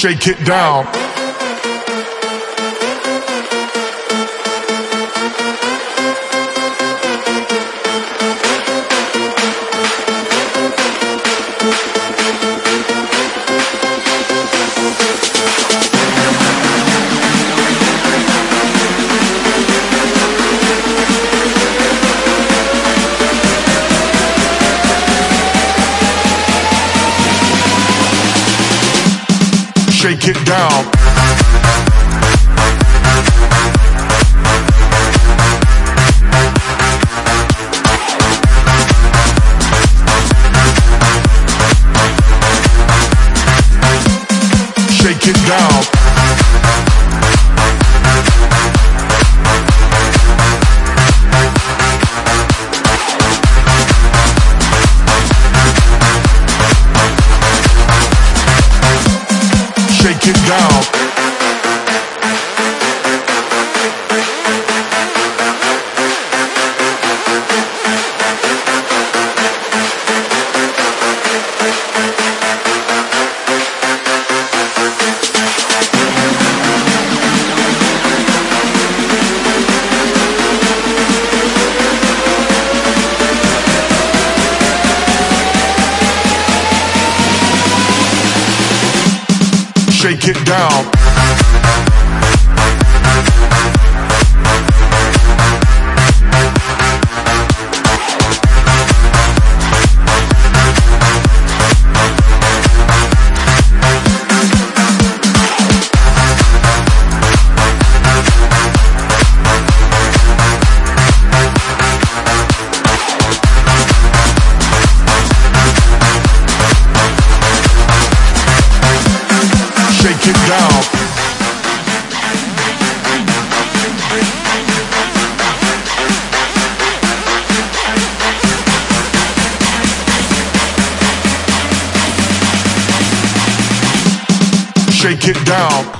Shake it down. Shake it down. Shake it down. Shake it down. Shake it down. Shake it down. Shake it down.